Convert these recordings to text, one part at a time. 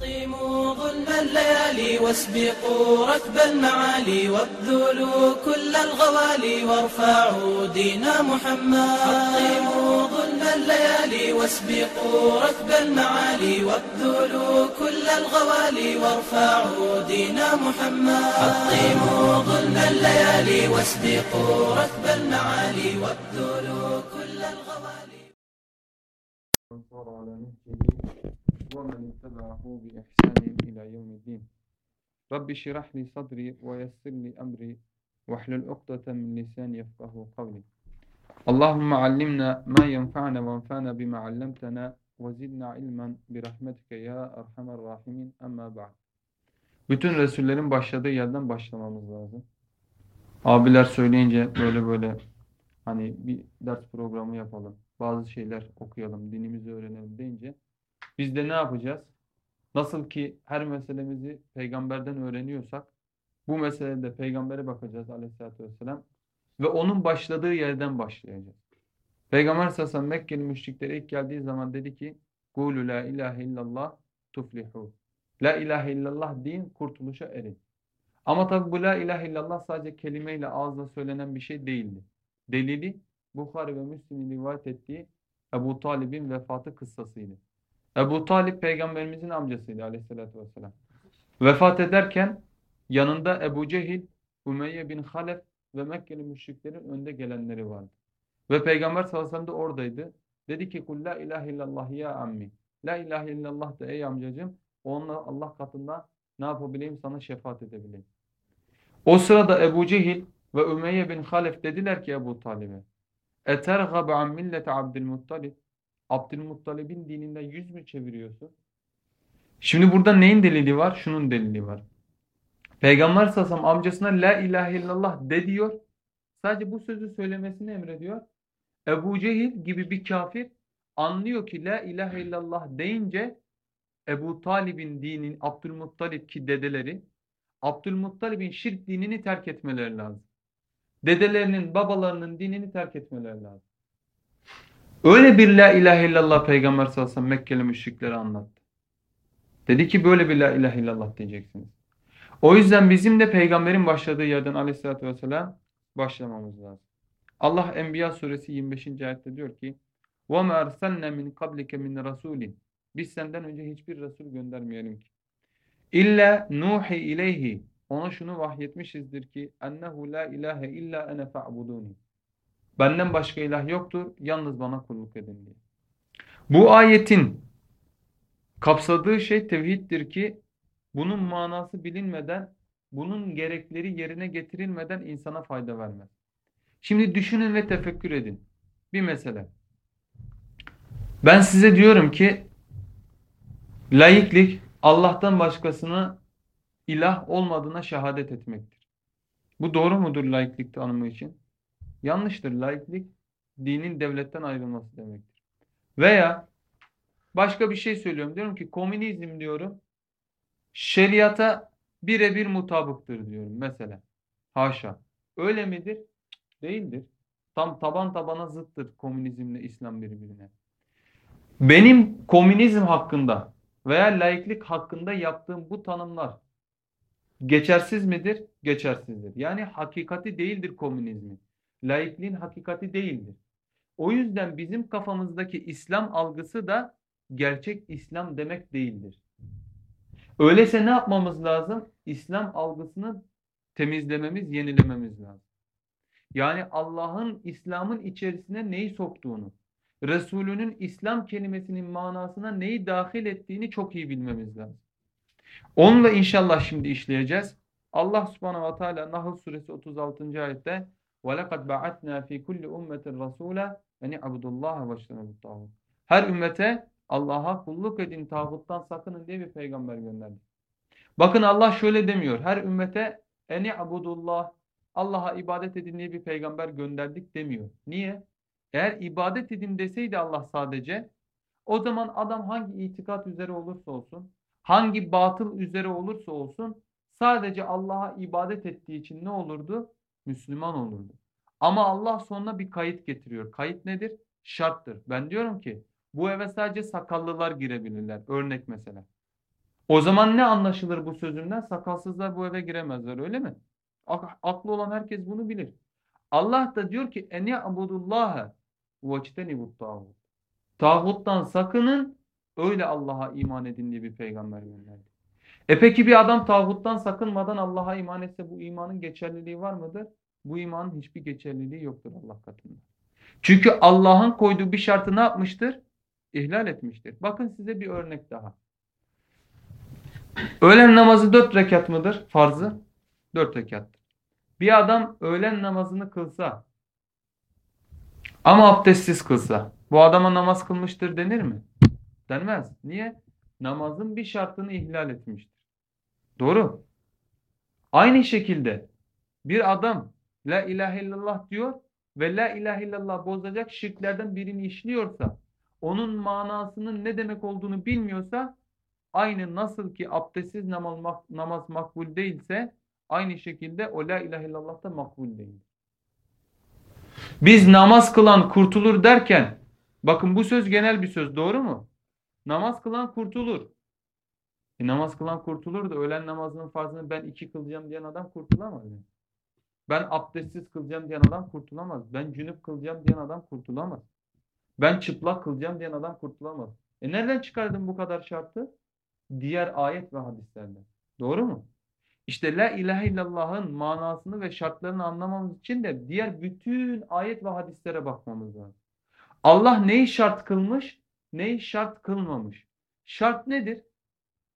حطموا ظلم الليالي واسبقوا ركب المعالي وابذلوا كل الغوالي وارفعوا دين محمد. حطموا ظلم الليالي واسبقوا ركب المعالي وابذلوا كل الغوالي وارفعوا دين محمد. حطموا ظلم الليالي واسبقوا ركب المعالي وابذلوا كل الغوالي. ومن اتبعه بإحسان إلى يوم الدين رب اشرح لي صدري ويسر لي أمري واحلل عقدة من لساني يفقه قولي اللهم علمنا ما ينفعنا وانفعنا بما علمتنا وزدنا علما برحمتك ya erhamer rahimin amma ba'd. Bütün Resullerin başladığı yerden başlamamız lazım. Abiler söyleyince böyle böyle hani bir ders programı yapalım. Bazı şeyler okuyalım, dinimizi öğrenelim deyince biz de ne yapacağız? Nasıl ki her meselemizi peygamberden öğreniyorsak bu meselede peygambere bakacağız aleyhissalatü vesselam ve onun başladığı yerden başlayacağız. Peygamber sallallahu aleyhi ve ilk geldiği zaman dedi ki Kulu la ilahe illallah tuflihu. La ilahe illallah deyin kurtuluşa erin. Ama tabi bu la ilahe illallah sadece kelimeyle ağızla söylenen bir şey değildi. Delili Bukhari ve Müslim'in rivayet ettiği Ebu Talib'in vefatı kıssasıydı. Ebu Talip peygamberimizin amcasıydı aleyhissalatü vesselam. Vefat ederken yanında Ebu Cehil, Ümeyye bin Halef ve Mekkeli müşriklerin önde gelenleri vardı. Ve peygamber sallallahu aleyhi ve sellem de oradaydı. Dedi ki kul la ilahe illallah ya ammi. La ilahe illallah da ey amcacığım. Onunla Allah katında ne yapabileyim sana şefaat edebileyim. O sırada Ebu Cehil ve Ümeyye bin Halef dediler ki Ebu Talib'e Etergab an millete Abdülmuttalib Abdülmuttalib'in dininden yüz mü çeviriyorsun? Şimdi burada neyin delili var? Şunun delili var. Peygamber sasam amcasına la ilahe illallah de diyor. Sadece bu sözü söylemesini emrediyor. Ebu Cehil gibi bir kafir anlıyor ki la ilahe illallah deyince Ebu Talib'in dinin Abdülmuttalib ki dedeleri Abdülmuttalib'in şirk dinini terk etmeleri lazım. Dedelerinin, babalarının dinini terk etmeleri lazım. Öyle bir la ilahe illallah Peygamber sallallahu aleyhi ve sellem Mekkeli müşriklere anlattı. Dedi ki böyle bir la ilahe illallah diyeceksiniz. O yüzden bizim de peygamberin başladığı yerden aleyhissalatü vesselam başlamamız lazım. Allah Enbiya suresi 25. ayette diyor ki وَمَا أَرْسَلْنَا مِنْ قَبْلِكَ مِنْ رَسُولٍ Biz senden önce hiçbir Resul göndermeyelim ki. İlla nuhi ileyhi ona şunu vahyetmişizdir ki ennehu la ilahe illa ene fa'buduni. Benden başka ilah yoktur. Yalnız bana kulluk edin diye. Bu ayetin kapsadığı şey tevhiddir ki bunun manası bilinmeden, bunun gerekleri yerine getirilmeden insana fayda vermez. Şimdi düşünün ve tefekkür edin. Bir mesele. Ben size diyorum ki laiklik Allah'tan başkasını ilah olmadığına şehadet etmektir. Bu doğru mudur laiklik tanımı için? Yanlıştır. Laiklik dinin devletten ayrılması demektir. Veya başka bir şey söylüyorum. Diyorum ki komünizm diyorum şeriata birebir mutabıktır diyorum mesela. Haşa. Öyle midir? Değildir. Tam taban tabana zıttır komünizmle İslam birbirine. Benim komünizm hakkında veya laiklik hakkında yaptığım bu tanımlar geçersiz midir? Geçersizdir. Yani hakikati değildir komünizmin. Laikliğin hakikati değildir. O yüzden bizim kafamızdaki İslam algısı da gerçek İslam demek değildir. Öyleyse ne yapmamız lazım? İslam algısını temizlememiz, yenilememiz lazım. Yani Allah'ın İslam'ın içerisine neyi soktuğunu, Resulünün İslam kelimesinin manasına neyi dahil ettiğini çok iyi bilmemiz lazım. Onunla inşallah şimdi işleyeceğiz. Allah subhanahu ve teala Nahl suresi 36. ayette وَلَقَدْ بَعَثْنَا ف۪ي كُلِّ اُمَّةٍ رَسُولًا اَنِ عَبُدُ اللّٰهَ وَاجْتَنَبُ Her ümmete Allah'a kulluk edin, tağuttan sakının diye bir peygamber gönderdi. Bakın Allah şöyle demiyor. Her ümmete eni abudullah Allah'a ibadet edin diye bir peygamber gönderdik demiyor. Niye? Eğer ibadet edin deseydi Allah sadece o zaman adam hangi itikat üzere olursa olsun, hangi batıl üzere olursa olsun sadece Allah'a ibadet ettiği için ne olurdu? Müslüman olurdu. Ama Allah sonuna bir kayıt getiriyor. Kayıt nedir? Şarttır. Ben diyorum ki bu eve sadece sakallılar girebilirler. Örnek mesela. O zaman ne anlaşılır bu sözünden? Sakalsızlar bu eve giremezler öyle mi? Ak- Aklı olan herkes bunu bilir. Allah da diyor ki en ya'budullaha veçtenibut tağut. Tağuttan sakının öyle Allah'a iman edin diye bir peygamber gönderdi. E peki bir adam tağuttan sakınmadan Allah'a iman etse bu imanın geçerliliği var mıdır? Bu imanın hiçbir geçerliliği yoktur Allah katında. Çünkü Allah'ın koyduğu bir şartı ne yapmıştır? İhlal etmiştir. Bakın size bir örnek daha. Öğlen namazı dört rekat mıdır? Farzı? Dört rekattır. Bir adam öğlen namazını kılsa ama abdestsiz kılsa bu adama namaz kılmıştır denir mi? Denmez. Niye? Namazın bir şartını ihlal etmiştir. Doğru. Aynı şekilde bir adam la ilahe illallah diyor ve la ilahe illallah bozacak şirklerden birini işliyorsa onun manasının ne demek olduğunu bilmiyorsa aynı nasıl ki abdestsiz namaz, namaz makbul değilse aynı şekilde o la ilahe illallah da makbul değil. Biz namaz kılan kurtulur derken bakın bu söz genel bir söz doğru mu? Namaz kılan kurtulur. E namaz kılan kurtulur da öğlen namazının farzını ben iki kılacağım diyen adam kurtulamaz. Yani. Ben abdestsiz kılacağım diyen adam kurtulamaz. Ben cünüp kılacağım diyen adam kurtulamaz. Ben çıplak kılacağım diyen adam kurtulamaz. E nereden çıkardın bu kadar şartı? Diğer ayet ve hadislerden. Doğru mu? İşte la ilahe illallah'ın manasını ve şartlarını anlamamız için de diğer bütün ayet ve hadislere bakmamız lazım. Allah neyi şart kılmış, neyi şart kılmamış. Şart nedir?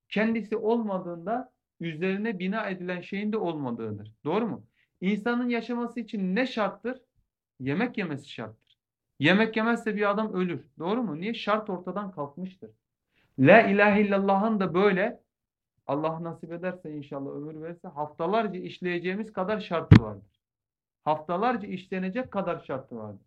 Kendisi olmadığında üzerine bina edilen şeyin de olmadığıdır. Doğru mu? İnsanın yaşaması için ne şarttır? Yemek yemesi şarttır. Yemek yemezse bir adam ölür. Doğru mu? Niye? Şart ortadan kalkmıştır. La ilahe illallah'ın da böyle Allah nasip ederse inşallah ömür verirse haftalarca işleyeceğimiz kadar şartı vardır. Haftalarca işlenecek kadar şartı vardır.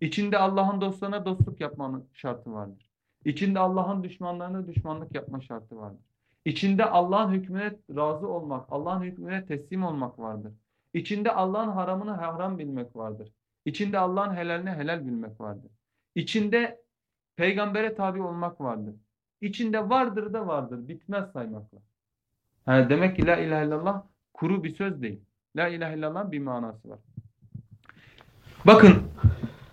İçinde Allah'ın dostlarına dostluk yapmanın şartı vardır. İçinde Allah'ın düşmanlarına düşmanlık yapma şartı vardır. İçinde Allah'ın hükmüne razı olmak, Allah'ın hükmüne teslim olmak vardır. İçinde Allah'ın haramını haram bilmek vardır. İçinde Allah'ın helalini helal bilmek vardır. İçinde peygambere tabi olmak vardır. İçinde vardır da vardır. Bitmez saymakla. Ha, demek ki la ilahe illallah kuru bir söz değil. La ilahe illallah bir manası var. Bakın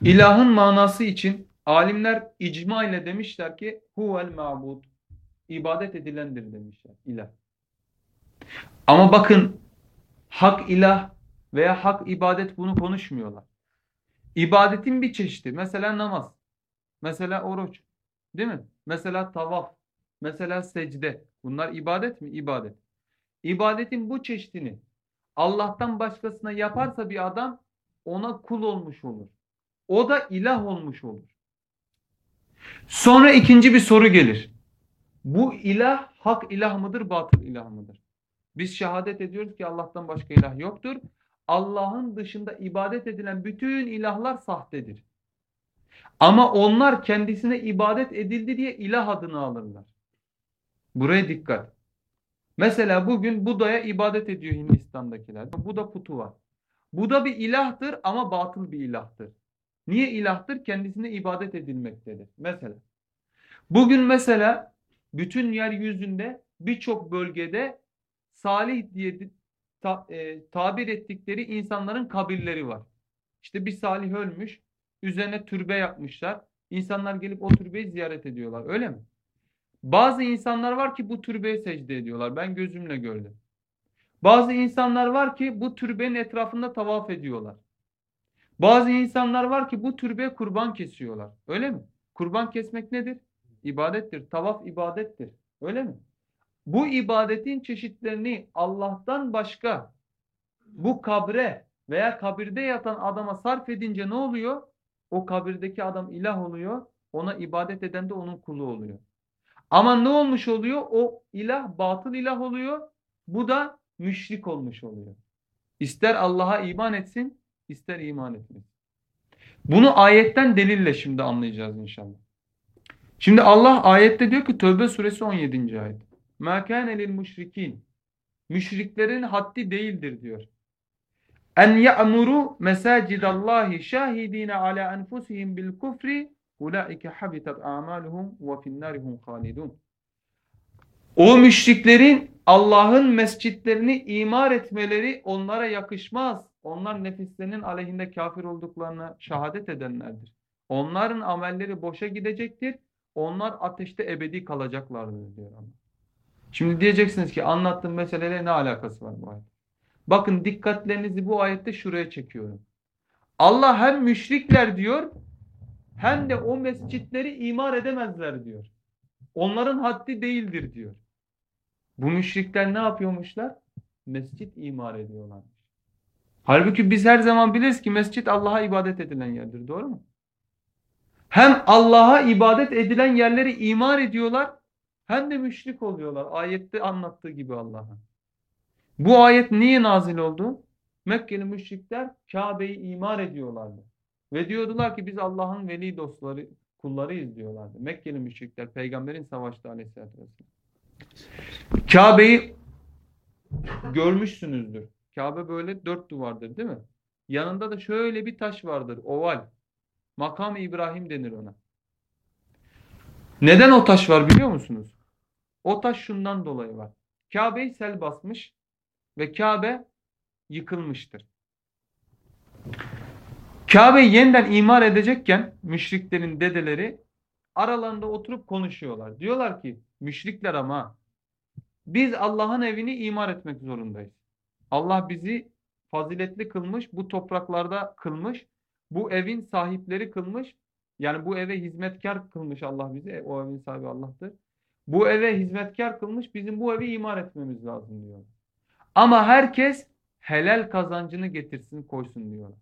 ilahın manası için alimler icma ile demişler ki huvel ma'bud. İbadet edilendir demişler ilah. Ama bakın hak ilah veya hak ibadet bunu konuşmuyorlar. İbadetin bir çeşidi. Mesela namaz. Mesela oruç. Değil mi? Mesela tavaf. Mesela secde. Bunlar ibadet mi? İbadet. İbadetin bu çeşidini Allah'tan başkasına yaparsa bir adam ona kul olmuş olur. O da ilah olmuş olur. Sonra ikinci bir soru gelir. Bu ilah hak ilah mıdır, batıl ilah mıdır? Biz şehadet ediyoruz ki Allah'tan başka ilah yoktur. Allah'ın dışında ibadet edilen bütün ilahlar sahtedir. Ama onlar kendisine ibadet edildi diye ilah adını alırlar. Buraya dikkat. Mesela bugün Buda'ya ibadet ediyor Hindistan'dakiler. Buda putu var. Buda bir ilahtır ama batıl bir ilahtır. Niye ilahtır? Kendisine ibadet edilmektedir. Mesela. Bugün mesela bütün yeryüzünde birçok bölgede salih diye ta, e, tabir ettikleri insanların kabirleri var. İşte bir salih ölmüş, üzerine türbe yapmışlar. İnsanlar gelip o türbeyi ziyaret ediyorlar. Öyle mi? Bazı insanlar var ki bu türbeye secde ediyorlar. Ben gözümle gördüm. Bazı insanlar var ki bu türbenin etrafında tavaf ediyorlar. Bazı insanlar var ki bu türbeye kurban kesiyorlar. Öyle mi? Kurban kesmek nedir? İbadettir. Tavaf ibadettir. Öyle mi? Bu ibadetin çeşitlerini Allah'tan başka bu kabre veya kabirde yatan adama sarf edince ne oluyor? O kabirdeki adam ilah oluyor. Ona ibadet eden de onun kulu oluyor. Ama ne olmuş oluyor? O ilah batıl ilah oluyor. Bu da müşrik olmuş oluyor. İster Allah'a iman etsin, ister iman etmesin. Bunu ayetten delille şimdi anlayacağız inşallah. Şimdi Allah ayette diyor ki Tövbe suresi 17. ayet. مَا كَانَ لِلْمُشْرِك۪ينَ Müşriklerin haddi değildir diyor. En ya'muru mesacidallahi şahidine ala enfusihim bil kufri ulaike habitat a'maluhum ve finnarihum halidun. O müşriklerin Allah'ın mescitlerini imar etmeleri onlara yakışmaz. Onlar nefislerinin aleyhinde kafir olduklarını şehadet edenlerdir. Onların amelleri boşa gidecektir. onlar ateşte ebedi kalacaklardır diyor Allah. Şimdi diyeceksiniz ki anlattığım meseleyle ne alakası var bu ayet? Bakın dikkatlerinizi bu ayette şuraya çekiyorum. Allah hem müşrikler diyor hem de o mescitleri imar edemezler diyor. Onların haddi değildir diyor. Bu müşrikler ne yapıyormuşlar? Mescit imar ediyorlarmış. Halbuki biz her zaman biliriz ki mescit Allah'a ibadet edilen yerdir. Doğru mu? Hem Allah'a ibadet edilen yerleri imar ediyorlar hem de müşrik oluyorlar. Ayette anlattığı gibi Allah'a. Bu ayet niye nazil oldu? Mekkeli müşrikler Kabe'yi imar ediyorlardı. Ve diyordular ki biz Allah'ın veli dostları, kullarıyız diyorlardı. Mekkeli müşrikler peygamberin savaştığı aleyhissalatü vesselam. Kabe'yi görmüşsünüzdür. Kabe böyle dört duvardır değil mi? Yanında da şöyle bir taş vardır. Oval. Makam İbrahim denir ona. Neden o taş var biliyor musunuz? O taş şundan dolayı var. Kabe'yi sel basmış ve Kabe yıkılmıştır. Kabe'yi yeniden imar edecekken müşriklerin dedeleri aralarında oturup konuşuyorlar. Diyorlar ki müşrikler ama biz Allah'ın evini imar etmek zorundayız. Allah bizi faziletli kılmış, bu topraklarda kılmış, bu evin sahipleri kılmış. Yani bu eve hizmetkar kılmış Allah bizi. E, o evin sahibi Allah'tır. Bu eve hizmetkar kılmış, bizim bu evi imar etmemiz lazım diyor. Ama herkes helal kazancını getirsin, koysun diyorlar.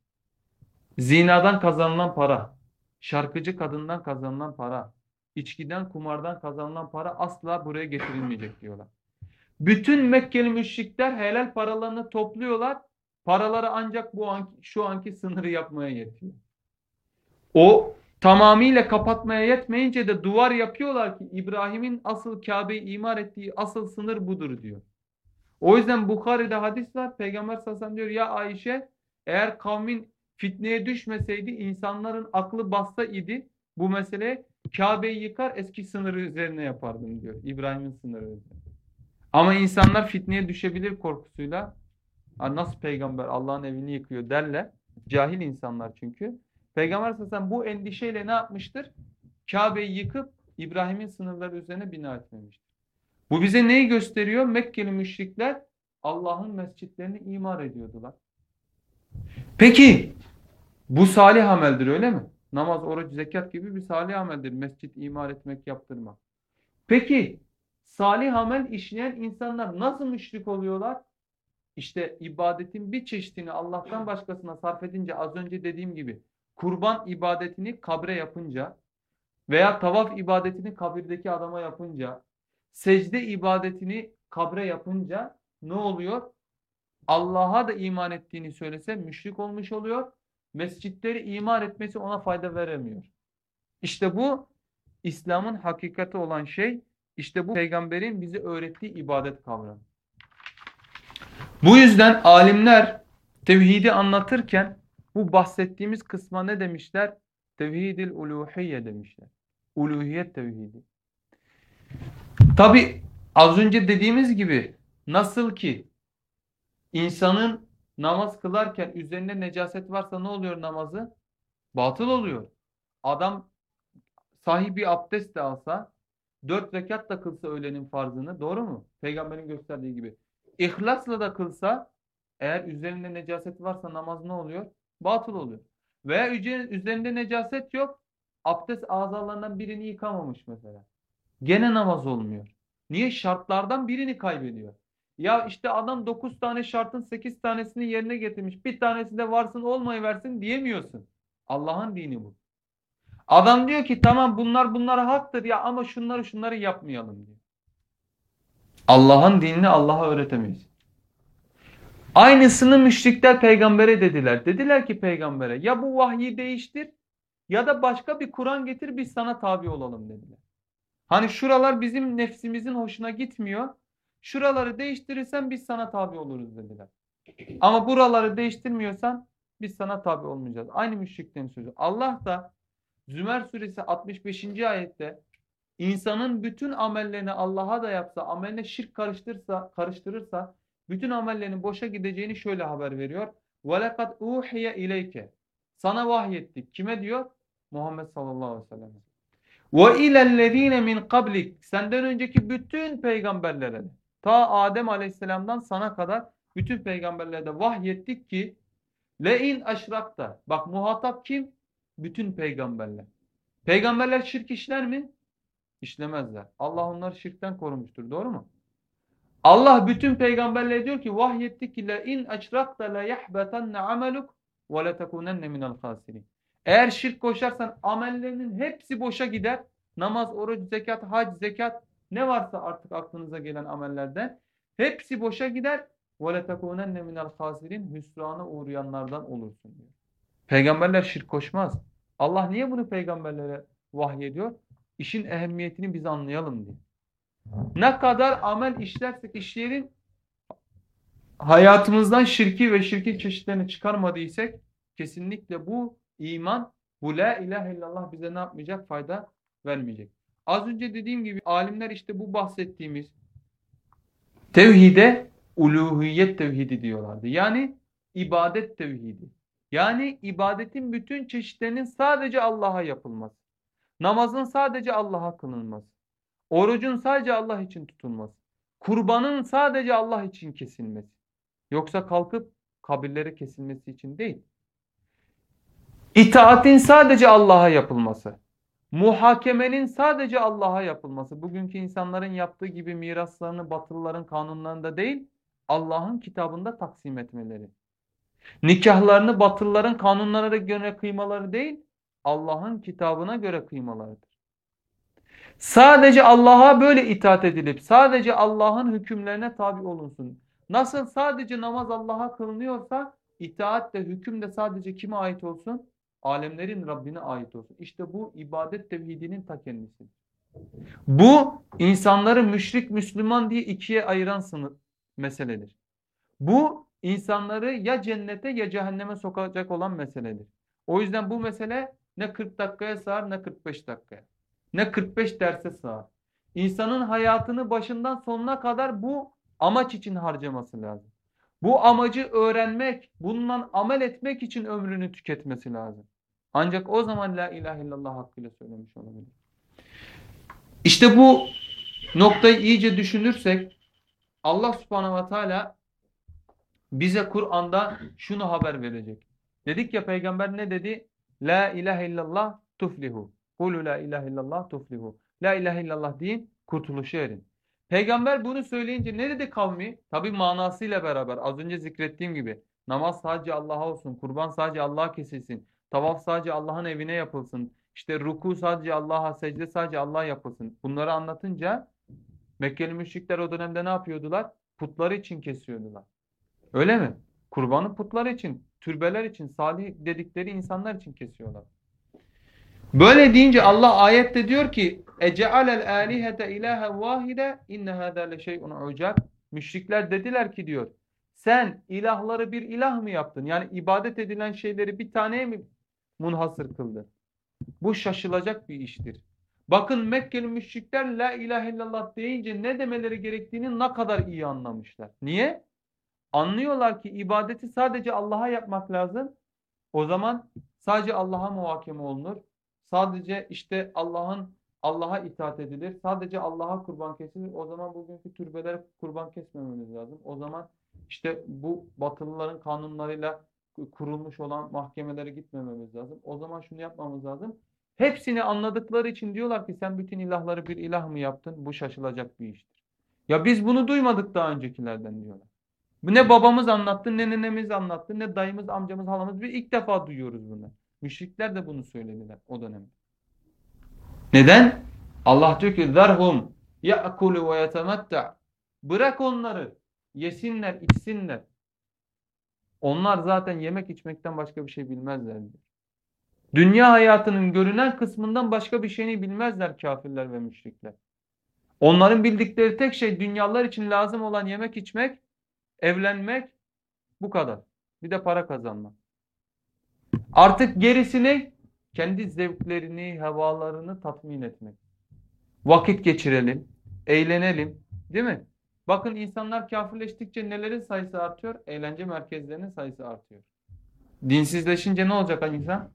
Zinadan kazanılan para, şarkıcı kadından kazanılan para, içkiden, kumardan kazanılan para asla buraya getirilmeyecek diyorlar. Bütün Mekkeli müşrikler helal paralarını topluyorlar. Paraları ancak bu anki, şu anki sınırı yapmaya yetiyor. O tamamıyla kapatmaya yetmeyince de duvar yapıyorlar ki İbrahim'in asıl Kabe'yi imar ettiği asıl sınır budur diyor. O yüzden Bukhari'de hadis var. Peygamber sallallahu diyor ya Ayşe eğer kavmin fitneye düşmeseydi insanların aklı bassa idi bu mesele Kabe'yi yıkar eski sınırı üzerine yapardım diyor. İbrahim'in sınırı üzerine. Ama insanlar fitneye düşebilir korkusuyla nasıl peygamber Allah'ın evini yıkıyor derler. Cahil insanlar çünkü. Peygamber sallallahu bu endişeyle ne yapmıştır? Kabe'yi yıkıp İbrahim'in sınırları üzerine bina etmemiştir. Bu bize neyi gösteriyor? Mekkeli müşrikler Allah'ın mescitlerini imar ediyordular. Peki bu salih ameldir öyle mi? Namaz, oruç, zekat gibi bir salih ameldir. Mescit imar etmek, yaptırmak. Peki salih amel işleyen insanlar nasıl müşrik oluyorlar? İşte ibadetin bir çeşidini Allah'tan başkasına sarf edince az önce dediğim gibi kurban ibadetini kabre yapınca veya tavaf ibadetini kabirdeki adama yapınca secde ibadetini kabre yapınca ne oluyor? Allah'a da iman ettiğini söylese müşrik olmuş oluyor. Mescitleri imar etmesi ona fayda veremiyor. İşte bu İslam'ın hakikati olan şey işte bu peygamberin bize öğrettiği ibadet kavramı. Bu yüzden alimler tevhidi anlatırken bu bahsettiğimiz kısma ne demişler? Tevhidil uluhiyye demişler. Uluhiyet tevhidi. Tabi az önce dediğimiz gibi nasıl ki insanın namaz kılarken üzerinde necaset varsa ne oluyor namazı? Batıl oluyor. Adam sahibi abdest de alsa Dört rekat da kılsa öğlenin farzını doğru mu? Peygamberin gösterdiği gibi. İhlasla da kılsa eğer üzerinde necaset varsa namaz ne oluyor? Batıl oluyor. Veya üzerinde necaset yok. Abdest azalarından birini yıkamamış mesela. Gene namaz olmuyor. Niye? Şartlardan birini kaybediyor. Ya işte adam 9 tane şartın 8 tanesini yerine getirmiş. Bir tanesi de varsın olmayıversin diyemiyorsun. Allah'ın dini bu. Adam diyor ki tamam bunlar bunlara haktır ya ama şunları şunları yapmayalım diyor. Allah'ın dinini Allah'a öğretemeyiz. Aynısını müşrikler peygambere dediler. Dediler ki peygambere ya bu vahyi değiştir ya da başka bir Kur'an getir biz sana tabi olalım dediler. Hani şuralar bizim nefsimizin hoşuna gitmiyor. Şuraları değiştirirsen biz sana tabi oluruz dediler. Ama buraları değiştirmiyorsan biz sana tabi olmayacağız. Aynı müşriklerin sözü. Allah da Zümer suresi 65. ayette insanın bütün amellerini Allah'a da yapsa, ameline şirk karıştırırsa, karıştırırsa bütün amellerinin boşa gideceğini şöyle haber veriyor. وَلَقَدْ اُوحِيَ اِلَيْكَ Sana vahyettik. Kime diyor? Muhammed sallallahu aleyhi ve sellem. وَاِلَى الَّذ۪ينَ min kablik Senden önceki bütün peygamberlere de, ta Adem aleyhisselamdan sana kadar bütün peygamberlere de vahyettik ki le'in aşrakta. Bak muhatap kim? Bütün peygamberler. Peygamberler şirk işler mi? işlemezler. Allah onları şirkten korumuştur. Doğru mu? Allah bütün peygamberlere diyor ki vahyettik ki in eşrakta la yahbatanna ameluk ve la takunanna. Eğer şirk koşarsan amellerinin hepsi boşa gider. Namaz, oruç, zekat, hac, zekat ne varsa artık aklınıza gelen amellerden hepsi boşa gider. Ve la takunanna hüsrana uğrayanlardan olursun diyor. Peygamberler şirk koşmaz. Allah niye bunu peygamberlere vahyediyor? İşin ehemmiyetini biz anlayalım diye. Ne kadar amel işlersek işleyelim hayatımızdan şirki ve şirkin çeşitlerini çıkarmadıysak kesinlikle bu iman, bu la ilahe illallah bize ne yapmayacak? Fayda vermeyecek. Az önce dediğim gibi alimler işte bu bahsettiğimiz tevhide uluhiyet tevhidi diyorlardı. Yani ibadet tevhidi. Yani ibadetin bütün çeşitlerinin sadece Allah'a yapılması. Namazın sadece Allah'a kılınması. Orucun sadece Allah için tutulması. Kurbanın sadece Allah için kesilmesi. Yoksa kalkıp kabirlere kesilmesi için değil. İtaatin sadece Allah'a yapılması. Muhakemenin sadece Allah'a yapılması. Bugünkü insanların yaptığı gibi miraslarını batılıların kanunlarında değil, Allah'ın kitabında taksim etmeleri. Nikahlarını batılıların kanunlarına göre kıymaları değil, Allah'ın kitabına göre kıymalarıdır. Sadece Allah'a böyle itaat edilip sadece Allah'ın hükümlerine tabi olunsun. Nasıl sadece namaz Allah'a kılınıyorsa itaat de hüküm de sadece kime ait olsun? Alemlerin Rabbine ait olsun. İşte bu ibadet tevhidinin ta kendisi. Bu insanları müşrik Müslüman diye ikiye ayıran sınır meseledir. Bu insanları ya cennete ya cehenneme sokacak olan meseledir. O yüzden bu mesele ne 40 dakikaya sığar ne 45 dakikaya. Ne 45 derse sığar. İnsanın hayatını başından sonuna kadar bu amaç için harcaması lazım. Bu amacı öğrenmek, bundan amel etmek için ömrünü tüketmesi lazım. Ancak o zaman la ilahe illallah hakkıyla söylemiş olabilir. İşte bu noktayı iyice düşünürsek Allah subhanahu ve teala bize Kur'an'da şunu haber verecek. Dedik ya peygamber ne dedi? La ilahe illallah tuflihu. Kulu la ilahe illallah tuflihu. La ilahe illallah deyin kurtuluşu erin. Peygamber bunu söyleyince ne dedi kavmi? Tabi manasıyla beraber az önce zikrettiğim gibi namaz sadece Allah'a olsun, kurban sadece Allah'a kesilsin, tavaf sadece Allah'ın evine yapılsın, işte ruku sadece Allah'a, secde sadece Allah'a yapılsın. Bunları anlatınca Mekkeli müşrikler o dönemde ne yapıyordular? Putları için kesiyordular. Öyle mi? Kurbanı putlar için, türbeler için, salih dedikleri insanlar için kesiyorlar. Böyle deyince Allah ayette diyor ki ece'alel alihete ilahe vahide inne hâzâ leşey'un ucab. Müşrikler dediler ki diyor sen ilahları bir ilah mı yaptın? Yani ibadet edilen şeyleri bir taneye mi munhasır kıldın? Bu şaşılacak bir iştir. Bakın Mekkeli müşrikler la ilahe illallah deyince ne demeleri gerektiğini ne kadar iyi anlamışlar. Niye? Anlıyorlar ki ibadeti sadece Allah'a yapmak lazım. O zaman sadece Allah'a muhakeme olunur. Sadece işte Allah'ın Allah'a itaat edilir. Sadece Allah'a kurban kesilir. O zaman bugünkü türbelere kurban kesmememiz lazım. O zaman işte bu batılıların kanunlarıyla kurulmuş olan mahkemelere gitmememiz lazım. O zaman şunu yapmamız lazım. Hepsini anladıkları için diyorlar ki sen bütün ilahları bir ilah mı yaptın? Bu şaşılacak bir iştir. Ya biz bunu duymadık daha öncekilerden diyorlar. Ne babamız anlattı, ne nenemiz anlattı, ne dayımız, amcamız, halamız. Biz ilk defa duyuyoruz bunu. Müşrikler de bunu söylediler o dönemde. Neden? Allah diyor ki zerhum ya'kulu ve yetemetta. Bırak onları yesinler, içsinler. Onlar zaten yemek içmekten başka bir şey bilmezler diyor. Dünya hayatının görünen kısmından başka bir şeyini bilmezler kafirler ve müşrikler. Onların bildikleri tek şey dünyalar için lazım olan yemek içmek, evlenmek bu kadar. Bir de para kazanmak. Artık gerisini kendi zevklerini, hevalarını tatmin etmek. vakit geçirelim, eğlenelim. Değil mi? Bakın insanlar kafirleştikçe nelerin sayısı artıyor? Eğlence merkezlerinin sayısı artıyor. Dinsizleşince ne olacak insan?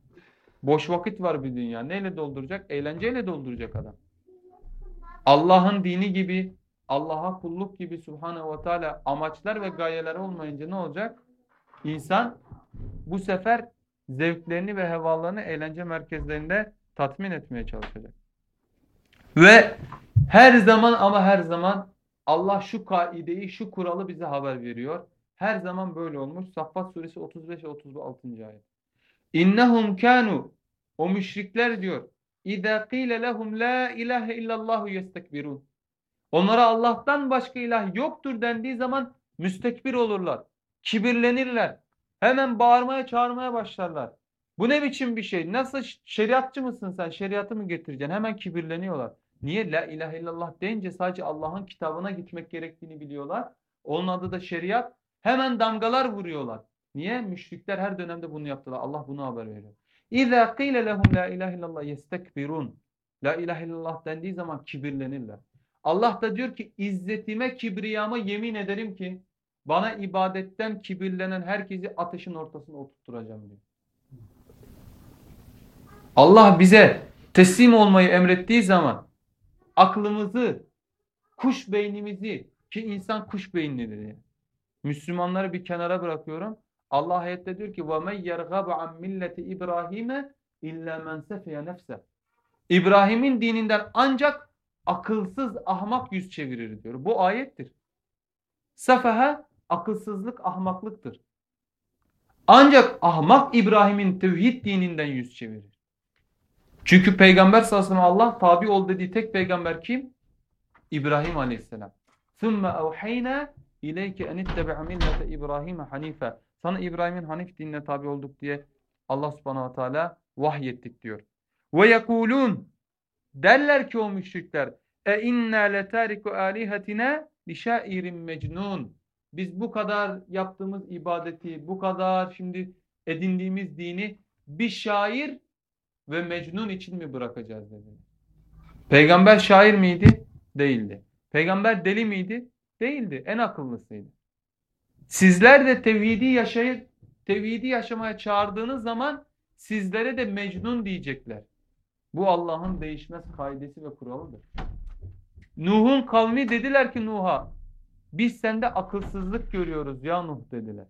Boş vakit var bir dünya. Neyle dolduracak? Eğlenceyle dolduracak adam. Allah'ın dini gibi, Allah'a kulluk gibi Subhanahu ve Teala amaçlar ve gayeler olmayınca ne olacak? İnsan bu sefer zevklerini ve hevalarını eğlence merkezlerinde tatmin etmeye çalışacak. Ve her zaman ama her zaman Allah şu kaideyi, şu kuralı bize haber veriyor. Her zaman böyle olmuş. Saffat suresi 35 ve 36. ayet. İnnehum kanu o müşrikler diyor. İza qile lehum la ilahe illallahu yestekbirun. Onlara Allah'tan başka ilah yoktur dendiği zaman müstekbir olurlar. Kibirlenirler. Hemen bağırmaya çağırmaya başlarlar. Bu ne biçim bir şey? Nasıl şeriatçı mısın sen? Şeriatı mı getireceksin? Hemen kibirleniyorlar. Niye? La ilahe illallah deyince sadece Allah'ın kitabına gitmek gerektiğini biliyorlar. Onun adı da şeriat. Hemen damgalar vuruyorlar. Niye? Müşrikler her dönemde bunu yaptılar. Allah bunu haber veriyor. İza qile lehum la ilahe illallah yestekbirun. La ilahe illallah dendiği zaman kibirlenirler. Allah da diyor ki izzetime kibriyama yemin ederim ki bana ibadetten kibirlenen herkesi ateşin ortasına oturtturacağım diyor. Allah bize teslim olmayı emrettiği zaman aklımızı, kuş beynimizi ki insan kuş beyinlidir yani. Müslümanları bir kenara bırakıyorum. Allah ayette diyor ki وَمَنْ يَرْغَبَ عَنْ مِلَّةِ İbrahim'e اِلَّا مَنْ سَفِيَ نَفْسَهُ İbrahim'in dininden ancak akılsız ahmak yüz çevirir diyor. Bu ayettir. Sefehe akılsızlık ahmaklıktır. Ancak ahmak İbrahim'in tevhid dininden yüz çevirir. Çünkü Peygamber sallallahu aleyhi ve sellem Allah tabi ol dediği tek peygamber kim? İbrahim aleyhisselam. ثُمَّ اَوْحَيْنَا اِلَيْكَ اَنِ اتَّبِعَ مِلَّةَ İbrahim Hanife. Sana İbrahim'in Hanif dinine tabi olduk diye Allah subhanahu wa ta'ala vahyettik diyor. Ve yekulun derler ki o müşrikler e inna letariku alihatina li şairin mecnun. Biz bu kadar yaptığımız ibadeti, bu kadar şimdi edindiğimiz dini bir şair ve mecnun için mi bırakacağız dediler. Peygamber şair miydi? Değildi. Peygamber deli miydi? Değildi. En akıllısıydı. Sizler de tevhidi yaşayıp tevhidi yaşamaya çağırdığınız zaman sizlere de mecnun diyecekler. Bu Allah'ın değişmez kaidesi ve kuralıdır. Nuh'un kavmi dediler ki Nuh'a biz sende akılsızlık görüyoruz ya Nuh dediler.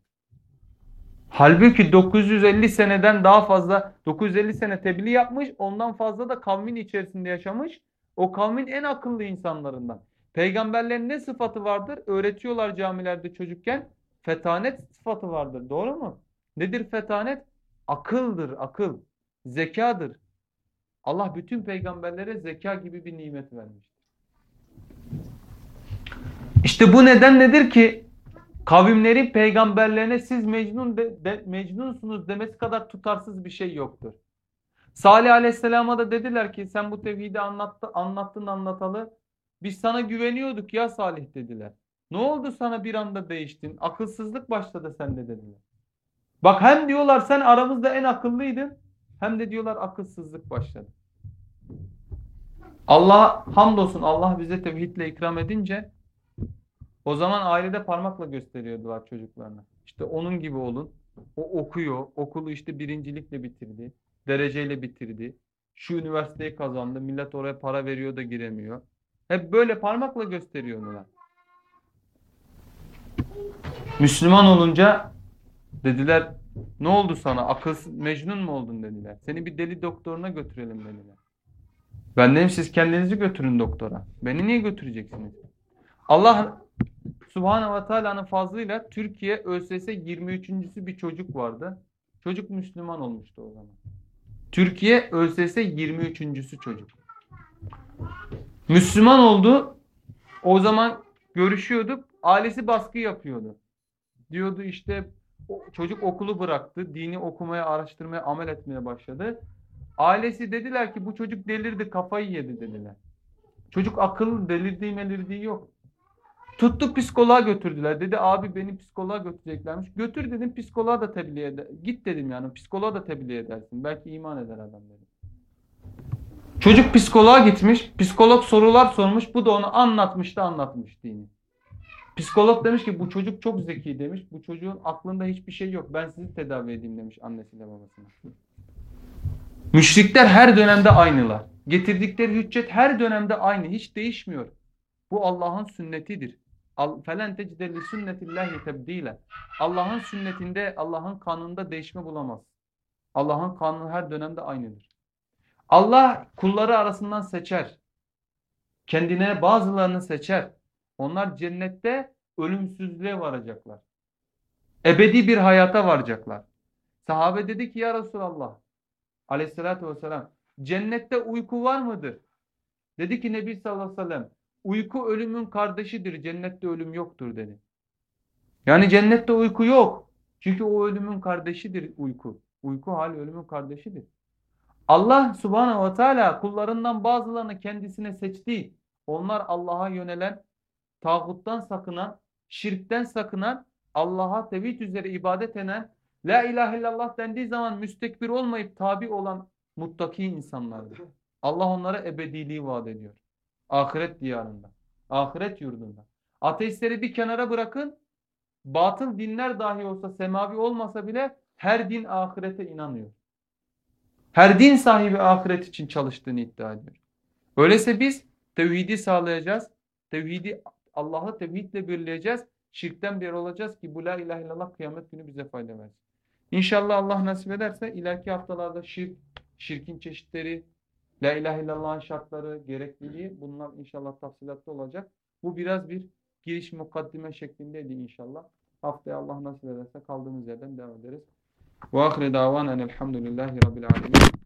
Halbuki 950 seneden daha fazla 950 sene tebliğ yapmış ondan fazla da kavmin içerisinde yaşamış. O kavmin en akıllı insanlarından. Peygamberlerin ne sıfatı vardır? Öğretiyorlar camilerde çocukken. Fetanet sıfatı vardır. Doğru mu? Nedir fetanet? Akıldır, akıl. Zekadır. Allah bütün peygamberlere zeka gibi bir nimet vermiştir. İşte bu neden nedir ki kavimlerin peygamberlerine siz mecnun de, de, mecnunsunuz demesi kadar tutarsız bir şey yoktur. Salih Aleyhisselam'a da dediler ki sen bu tevhidi anlattı, anlattın anlatalı. Biz sana güveniyorduk ya Salih dediler. Ne oldu sana bir anda değiştin? Akılsızlık başladı sende dediler. Bak hem diyorlar sen aramızda en akıllıydın hem de diyorlar akılsızlık başladı. Allah hamdolsun Allah bize tevhidle ikram edince o zaman ailede parmakla gösteriyordular çocuklarına. İşte onun gibi olun. O okuyor. Okulu işte birincilikle bitirdi. Dereceyle bitirdi. Şu üniversiteyi kazandı. Millet oraya para veriyor da giremiyor. Hep böyle parmakla gösteriyorlar. Müslüman olunca dediler ne oldu sana? Akılsız mecnun mu oldun dediler. Seni bir deli doktoruna götürelim dediler. Ben dedim siz kendinizi götürün doktora. Beni niye götüreceksiniz? Allah Subhanahu ve Teala'nın fazlıyla Türkiye ÖSS 23.sü bir çocuk vardı. Çocuk Müslüman olmuştu o zaman. Türkiye ÖSS 23.sü çocuk. Müslüman oldu. O zaman görüşüyorduk. Ailesi baskı yapıyordu. Diyordu işte çocuk okulu bıraktı. Dini okumaya, araştırmaya, amel etmeye başladı. Ailesi dediler ki bu çocuk delirdi, kafayı yedi dediler. Çocuk akıllı, delirdiği melirdiği yok. Tuttu psikoloğa götürdüler. Dedi abi beni psikoloğa götüreceklermiş. Götür dedim psikoloğa da tebliğ eder. Git dedim yani psikoloğa da tebliğ edersin. Belki iman eder adam dedi. Çocuk psikoloğa gitmiş. Psikolog sorular sormuş. Bu da onu anlatmıştı anlatmış dini. Psikolog demiş ki bu çocuk çok zeki demiş. Bu çocuğun aklında hiçbir şey yok. Ben sizi tedavi edeyim demiş annesiyle babasına. Müşrikler her dönemde aynılar. Getirdikleri hüccet her dönemde aynı. Hiç değişmiyor. Bu Allah'ın sünnetidir. Felen tecde li sünnetillahi tebdile. Allah'ın sünnetinde, Allah'ın kanununda değişme bulamaz. Allah'ın kanunu her dönemde aynıdır. Allah kulları arasından seçer. Kendine bazılarını seçer. Onlar cennette ölümsüzlüğe varacaklar. Ebedi bir hayata varacaklar. Sahabe dedi ki ya Resulallah aleyhissalatü vesselam cennette uyku var mıdır? Dedi ki Nebi sallallahu aleyhi ve sellem uyku ölümün kardeşidir cennette ölüm yoktur dedi. Yani cennette uyku yok. Çünkü o ölümün kardeşidir uyku. Uyku hal ölümün kardeşidir. Allah subhanehu ve teala kullarından bazılarını kendisine seçti. Onlar Allah'a yönelen, tağuttan sakınan, şirkten sakınan, Allah'a tevhid üzere ibadet eden, La ilahe illallah dendiği zaman müstekbir olmayıp tabi olan muttaki insanlardır. Allah onlara ebediliği vaat ediyor. Ahiret diyarında, ahiret yurdunda. Ateistleri bir kenara bırakın, batıl dinler dahi olsa, semavi olmasa bile her din ahirete inanıyor. Her din sahibi ahiret için çalıştığını iddia ediyor. Öyleyse biz tevhidi sağlayacağız. Tevhidi Allah'ı tevhidle birleyeceğiz. Şirkten bir olacağız ki bu la ilahe illallah kıyamet günü bize fayda versin. İnşallah Allah nasip ederse ileriki haftalarda şirk, şirkin çeşitleri, la ilahe illallah'ın şartları, gerekliliği bunlar inşallah tafsilatlı olacak. Bu biraz bir giriş mukaddime şeklindeydi inşallah. Haftaya Allah nasip ederse kaldığımız yerden devam ederiz. Ve ahire davanen elhamdülillahi rabbil alemin.